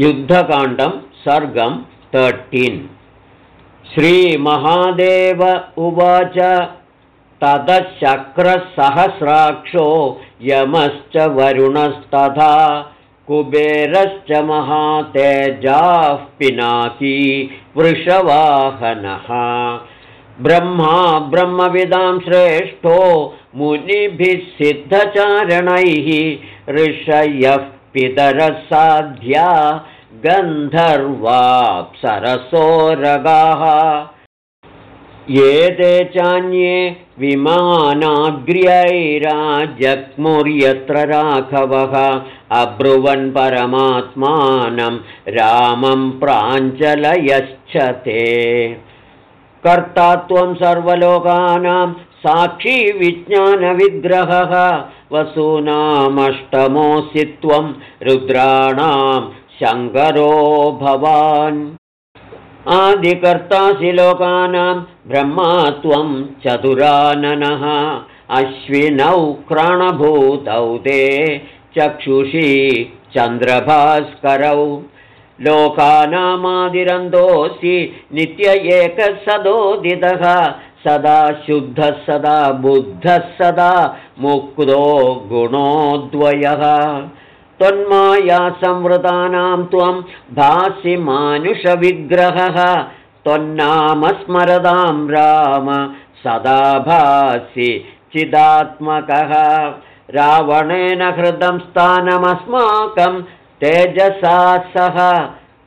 युद्धकाण्डं सर्गं thirteen श्रीमहादेव उवाच ततशक्रसहस्राक्षो यमश्च वरुणस्तथा कुबेरश्च महातेजाः पिनाकी वृषवाहनः। ब्रह्मा ब्रह्मविदां श्रेष्ठो मुनिभिः सिद्धचारणैः ऋषयः पितरसाध्या गन्धर्वाप्सरसोरगाः। ये ते चान्ये विमानाग्र्यैराजग्मुर्यत्र राघवः अब्रुवन् परमात्मानं रामं प्राञ्जलयश्च ते। कर्ता त्वं सर्वलोकानां साक्षी विज्ञानविग्रहः वसूनामष्टमोऽसि त्वं रुद्राणां शङ्करो भवान्। आदिकर्तासि लोकानां ब्रह्मा त्वं चतुराननः अश्विनौ क्राणभूतौ ते चक्षुषी चन्द्रभास्करौ। लोकानामादिरन्दोऽसि नित्य एकसदोदितः सदा शुद्धः सदा बुद्धः सदा मुक्तो गुणोद्वयः। त्वन्मायासंवृतानां त्वं भासि मानुषविग्रहः। त्वन्नामस्मरदां राम सदा भासि चिदात्मकः। रावणेन हृदं स्थानमस्माकं तेजसा सह।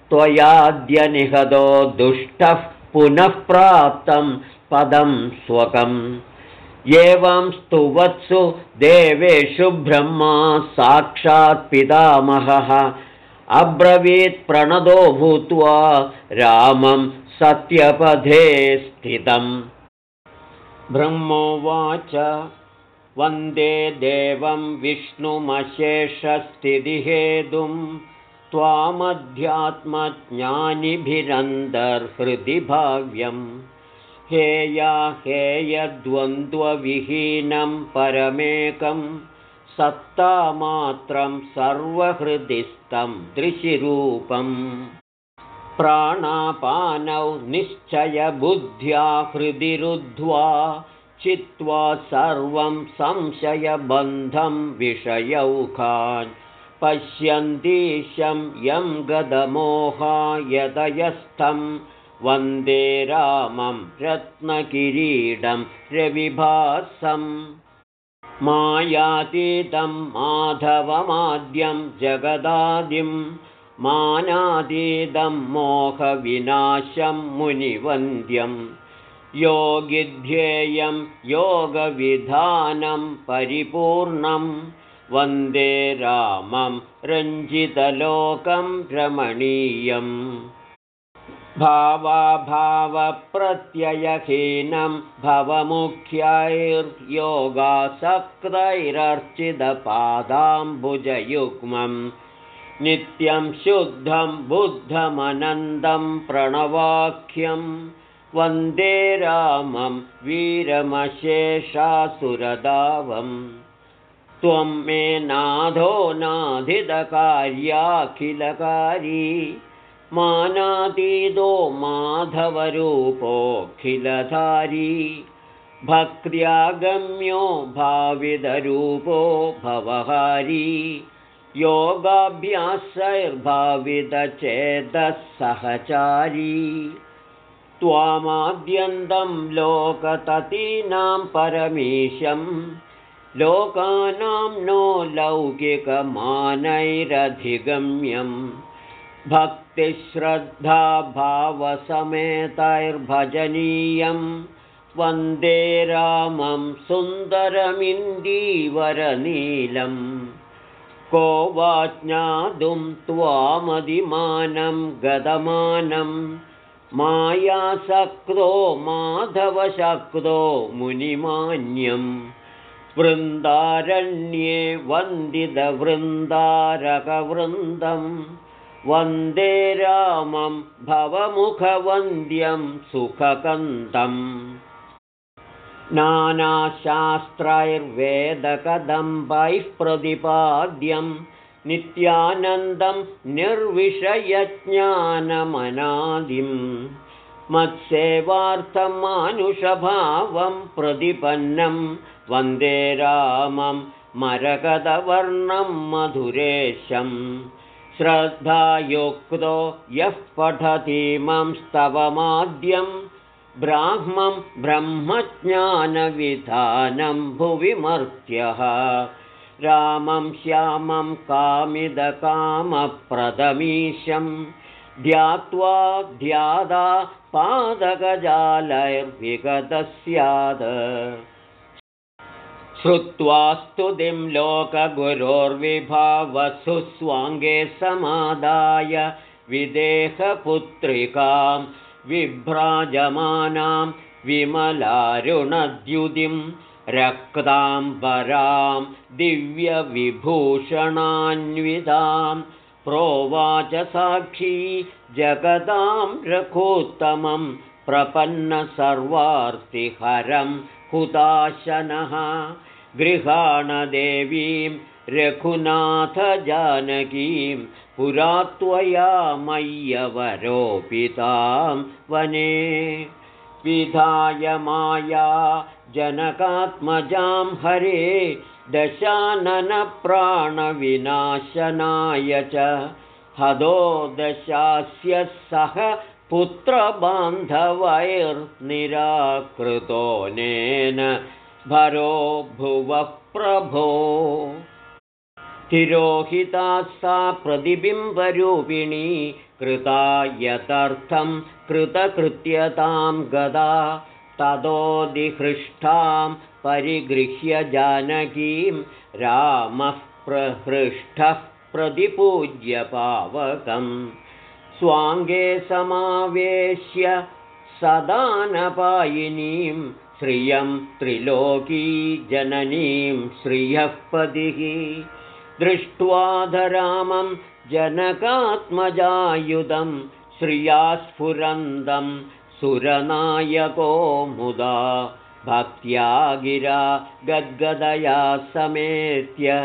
त्वयाद्यनिहतो दुष्टः पुनः प्राप्तं पदं स्वकम्। एवं स्तुवत्सु देवेषु ब्रह्मा साक्षात् पितामहः। अब्रवीत्प्रणदो भूत्वा रामं सत्यपथे स्थितम्। ब्रह्मोवाच वन्दे देवं विष्णुमशेषस्थितिहेतुं त्वामध्यात्मज्ञानिभिरन्तर्हृदि भाव्यम् हेया हेयद्वन्द्वविहीनं परमेकं सत्तामात्रं सर्वहृदिस्थं दृशिरूपम् प्राणापानौ निश्चयबुद्ध्या हृदि रुद्ध्वा चित्वा सर्वं संशयबन्धं विषयौखान् पश्यन्तीशं यं गदमोहायदयस्थम् वन्दे रामं रत्नकिरीडं रविभासम् मायातीतं माधवमाद्यं जगदादिं मानातीतं मोहविनाशं मुनिवन्द्यं। योगिध्येयं योगविधानं परिपूर्णं वन्दे रामं रञ्जितलोकं रमणीयम् भावाभावप्रत्ययहीनं भवमुख्यैर्योगासक्तैरर्चितपादाम्बुजयुग्मं। नित्यं शुद्धं बुद्धमनन्दं प्रणवाख्यं वन्दे रामं वीरमशेषासुरदावम् त्वं मे नाधो नाधिदकार्याखिलकारी मानातीतो माधवरूपोऽखिलधारी भक्त्यागम्यो भाविदरूपो भवहारी योगाभ्यासैर्भाविदचेदः सहचारी त्वामाद्यन्तं लोकततीनां परमीशं लोकानां नो लौकिकमानैरधिगम्यम् भक्तिश्रद्धाभावसमेतैर्भजनीयं वन्दे रामं सुन्दरमिन्दीवरनीलम् को वा ज्ञातुं त्वामदिमानं गदमानं मायासक्तो माधवशक्तो मुनिमान्यम् वृन्दारण्ये वन्दितवृन्दारकवृन्दम् वन्दे रामं भवमुखवन्द्यं सुखकन्दम्। नानाशास्त्रैर्वेदकदम्बैः प्रतिपाद्यं नित्यानन्दं निर्विषयज्ञानमनादिं। मत्सेवार्थं मानुषभावं प्रतिपन्नं वन्दे रामं मरकदवर्णं मधुरेशं श्रद्धायुक्तो यः पठतीमं स्तवमाद्यं ब्राह्मं ब्रह्मज्ञानविधानं भुविमर्त्यः। रामं श्यामं कामिदकामप्रदमीशं ध्यात्वा ध्यादा पादकजालैर्विगतः स्यात् श्रुत्वा स्तुतिं लोकगुरोर्विभावसु स्वाङ्गे समादाय विदेहपुत्रिकां विभ्राजमानां विमलारुणद्युतिं रक्ताम्बरां साक्षी जगदां रघोत्तमं प्रपन्नसर्वार्तिहरं हुताशनः गृहाणदेवीं रघुनाथजानकीं पुरा त्वया मय्यवरोपितां वने। विधाय माया जनकात्मजां हरे दशाननप्राणविनाशनाय च। हदो दशास्य सह पुत्रबान्धवैर्निराकृतोनेन भरो भुवः प्रभो तिरोहिता सा प्रतिबिम्बरूपिणी कृता यतर्थं कृतकृत्यतां गदा ततोदिहृष्टां परिगृह्य जानकीं रामः प्रहृष्टः प्रतिपूज्य पावकं स्वाङ्गे समावेश्य सदानपायिनीं श्रियं त्रिलोकी जननीं श्रियःपतिः दृष्ट्वा धरामं जनकात्मजायुधं श्रियास्फुरन्दं सुरनायको मुदा भक्त्या गिरा गद्गदया समेत्य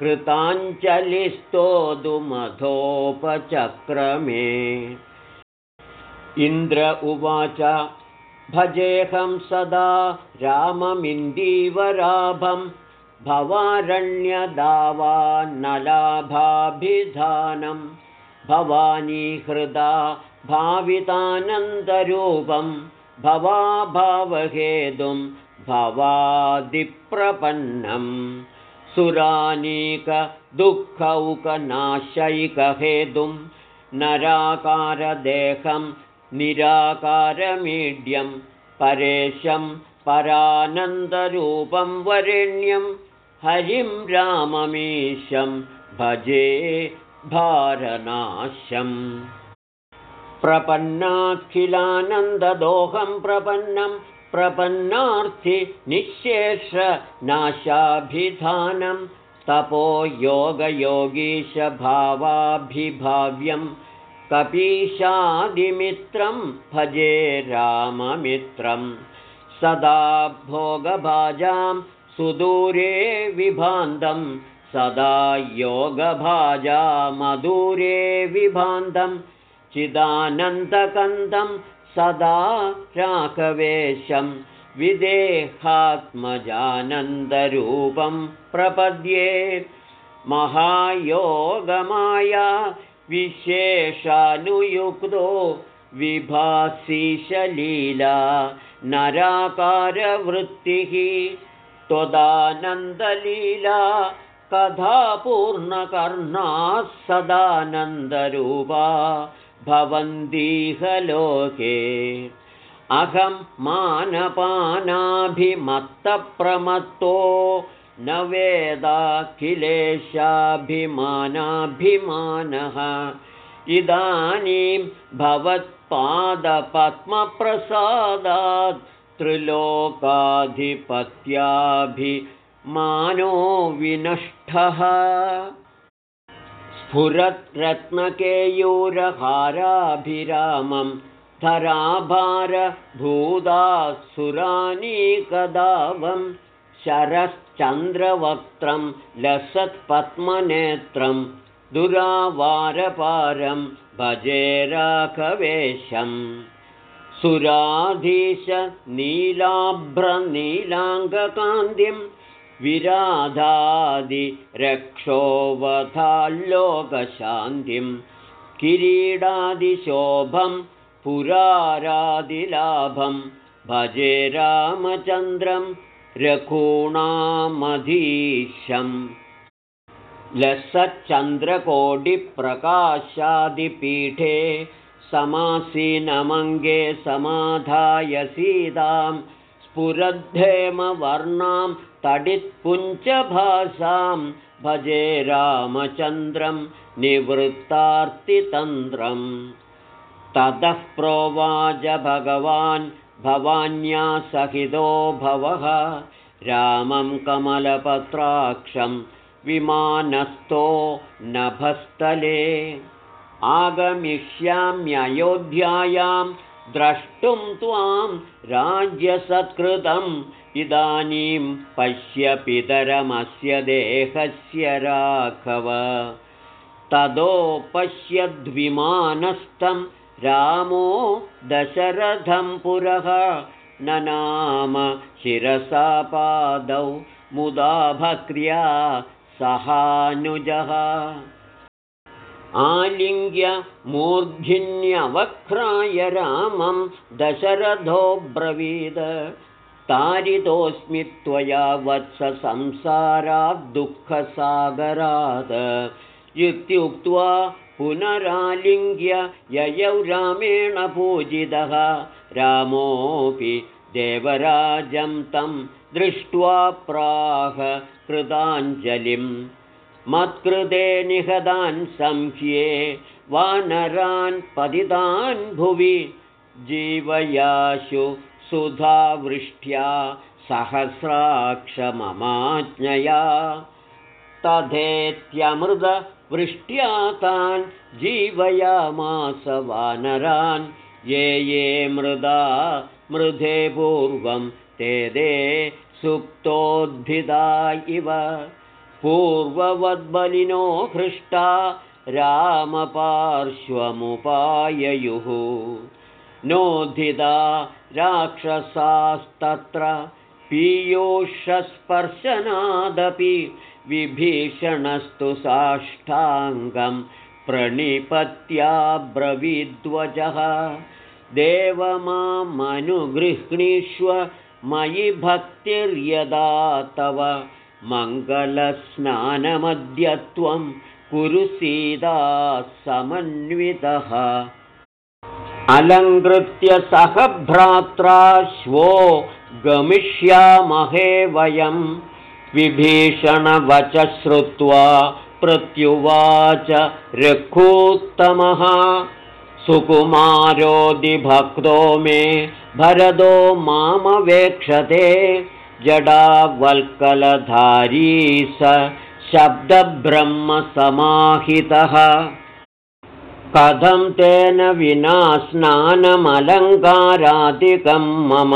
कृताञ्जलिस्तोदुमथोपचक्रमे इन्द्र उवाच भजेऽहं सदा राममिन्दीवराभं भवारण्यदावान्नलाभाभिधानं भवानी हृदा भावितानन्दरूपं भवाभावहेतुं भवादिप्रपन्नं। सुरानीकदुःखौकनाशैकहेतुं नराकारदेहं निराकारमीड्यं परेशं परानन्दरूपं वरेण्यं हरिं राममीशं भजे भारनाशम्। प्रपन्नाखिलानन्ददोहं प्रपन्नं प्रपन्नार्थि निःशेषनाशाभिधानं तपो योगयोगीशभावाभिभाव्यं कपीशादिमित्रं भजे राममित्रं। सदा भोगभाजां सुदूरे विभान्दं। सदा योगभाजा मधुरे विभान्दं। चिदानन्दकन्दं सदा राघवेशं। विदेहात्मजानन्दरूपं प्रपद्ये। महायोगमाया विशेषानुयुक्तो विभासीशलीला नराकारवृत्तिः त्वदानन्दलीला कथापूर्णकर्णाः सदानन्दरूपा भवन्तीहलोके अहं मानपानाभिमत्तप्रमत्तो न वेदाखिलेशाभिमानाभिमानः। इदानीं भवत्पादपद्मप्रसादात् त्रिलोकाधिपत्याभिमानो विनष्टः। स्फुरद्रत्नकेयूरहाराभिरामं धराभारभूदासुरानीकदावं शरश्चन्द्रवक्त्रं लसत्पद्मनेत्रं दुरावारपारं भजे राघवेशम् सुराधीश नीलाभ्रनीलाङ्गकान्तिं विराधादिरक्षोवधाल्लोकशान्तिं किरीडादिशोभं पुरारादिलाभं भजे रामचन्द्रं रघूणामधीशम्। लसच्चन्द्रकोटिप्रकाशादिपीठे समासीनमङ्गे समाधाय सीतां स्फुरद्धेमवर्णां तडित्पुञ्चभासां भजे रामचन्द्रं निवृत्तार्तितन्त्रम् ततः प्रोवाच भगवान् भवान्या सहितो भवः रामं कमलपत्राक्षं विमानस्थो नभस्थले। आगमिष्याम्ययोध्यायां द्रष्टुं त्वां राज्यसत्कृतम्। इदानीं पश्य पितरमस्य देहस्य राघव। तदो पश्यद्विमानस्थं रामो दशरथं पुरः न नाम शिरसापादौ मुदा भक्र्या सहानुजः। आलिङ्ग्य मूर्धिन्यवक्राय रामं दशरथोऽब्रवीद तारितोऽस्मि त्वया वत्स संसाराद्दुःखसागरात् इत्युक्त्वा पुनरालिङ्ग्य ययौ रामेण पूजितः। रामोऽपि देवराजं तं दृष्ट्वा प्राह कृताञ्जलिम् मत्कृते निहदान् संख्ये वानरान् पतितान् भुवि जीवयाशु सुधावृष्ट्या सहस्राक्षममाज्ञया तथेत्यमृतवृष्ट्या तान् जीवयामास वानरान् ये ये मृदा मृधे पूर्वं ते दे सुप्तोद्धिदा इव। पूर्ववद्बलिनो हृष्टा रामपार्श्वमुपाययुः। नोद्धिता राक्षसास्तत्र पीयूषस्पर्शनादपि विभीषणस्तु साष्टाङ्गं प्रणिपत्याब्रवीद्वजः। देव मामनुगृह्णीष्व मयि भक्तिर्यदा तव। मङ्गलस्नानमद्यत्वं कुरु सीता समन्वितः। अलङ्कृत्य सह भ्रात्रा श्वो गमिष्यामहे वयं विभीषणवच श्रुत्वा प्रत्युवाच रघूत्तमः सुकुमारोदिभक्तो मे भरदो मामवेक्षते जडावल्कलधारी स शब्दब्रह्मसमाहितः। कथं तेन विना स्नानमलङ्कारादिकं मम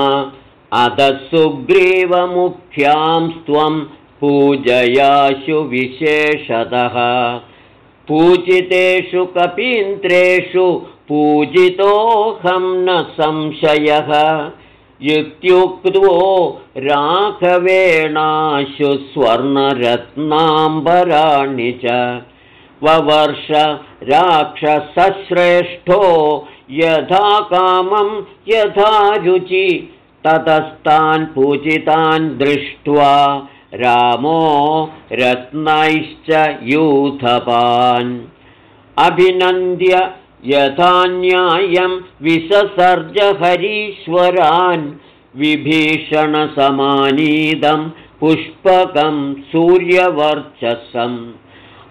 अधः सुग्रीवमुख्यां त्वं पूजयाशु विशेषतः। पूजितेषु कपीन्द्रेषु पूजितोऽहं न संशयः। इत्युक्तो राघवेणाशु स्वर्णरत्नाम्बराणि च। ववर्ष राक्षसश्रेष्ठो यथा कामं यथा रुचि ततस्तान् पूजितान् दृष्ट्वा रामो रत्नैश्च यूथपान्। अभिनन्द्य यथा न्यायं विससर्जहरीश्वरान् विभीषणसमानीदं पुष्पकं सूर्यवर्चसम्।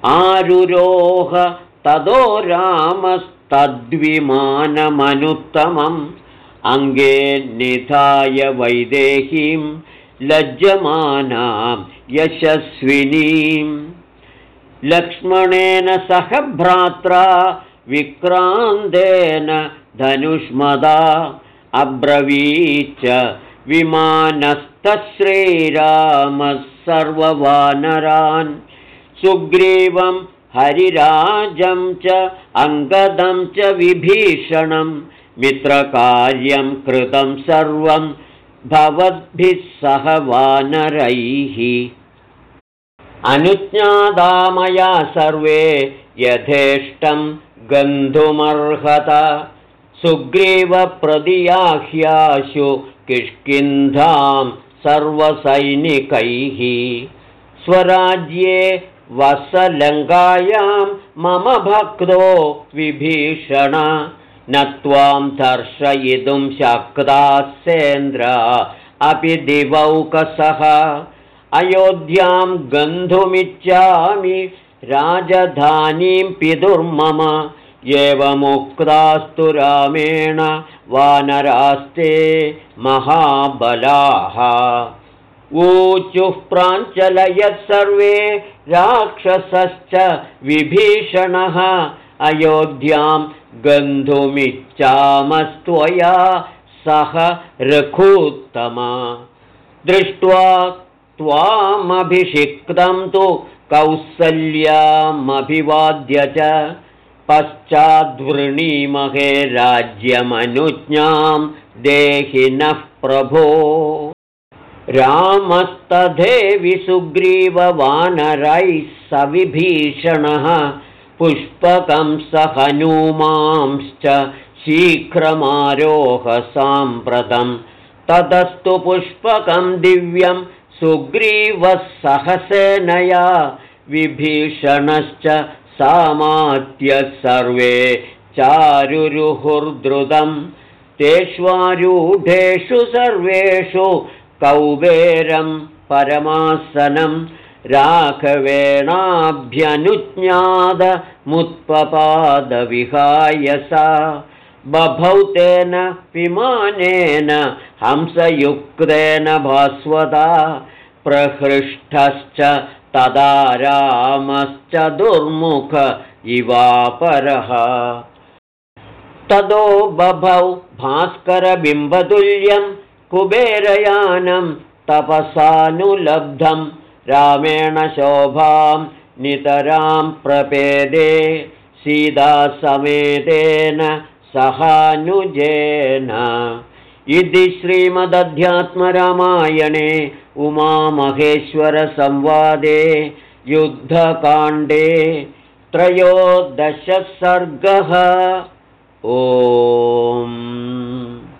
आरुरोह तदो रामस्तद्विमानमनुत्तमम् अङ्गे निधाय वैदेहीं लज्जमानां यशस्विनीं। लक्ष्मणेन सह भ्रात्रा विक्रान्तेन धनुष्मदा अब्रवीच्च विमानस्तश्रीरामः सर्ववानरान्। सुग्रीवं हरिराजं च अङ्गदं च विभीषणं मित्रकार्यं कृतं सर्वं भवद्भिः सह वानरैः। अनुज्ञादामया सर्वे यथेष्टं गन्धुमर्हत सुग्रीवप्रदियाह्याशु किष्किन्धां सर्वसैनिकैः। स्वराज्ये वसलङ्कायां मम भक्तो विभीषण न त्वां दर्शयितुं शक्तास्येन्द्र अपि दिवौकसः। अयोध्यां गन्तुमिच्छामि राजधानीं पितुर्मम एवमुक्तास्तु रामेण वानरास्ते महाबलाः। ऊचुः प्राञ्चलयत् सर्वे राक्षसश्च विभीषणः अयोध्यां गन्धुमिच्छामस्त्वया सह रघूत्तमा। दृष्ट्वा त्वामभिषिक्तं तु कौसल्यामभिवाद्य च। पश्चाद्वृणीमहे राज्यमनुज्ञां देहि नः प्रभो। रामस्तधेवि सुग्रीववानरैः सविभीषणः पुष्पकं स हनूमांश्च शीघ्रमारोहसाम्प्रतं। ततस्तु पुष्पकं दिव्यं सुग्रीवः सहसेनया विभीषणश्च सामात्यः सर्वे चारुरुहुर्द्रुतं तेष्वारूढेषु सर्वेषु कौबेरं परमासनं राघवेणाभ्यनुज्ञातमुत्पपादविहाय सा। बभौ तेन विमानेन हंसयुक्तेन भास्वता प्रहृष्टश्च तदा रामश्च दुर्मुख इवापरः। तदो बभौ भास्करबिम्बतुल्यं कुबेरयानं तपसानुलब्धं रामेण शोभां नितरां प्रपेदे सीतासमेतेन सहानुजेन। इति श्रीमदध्यात्मरामायणे उमामहेश्वरसंवादे युद्धकाण्डे त्रयोदशसर्गः। ओ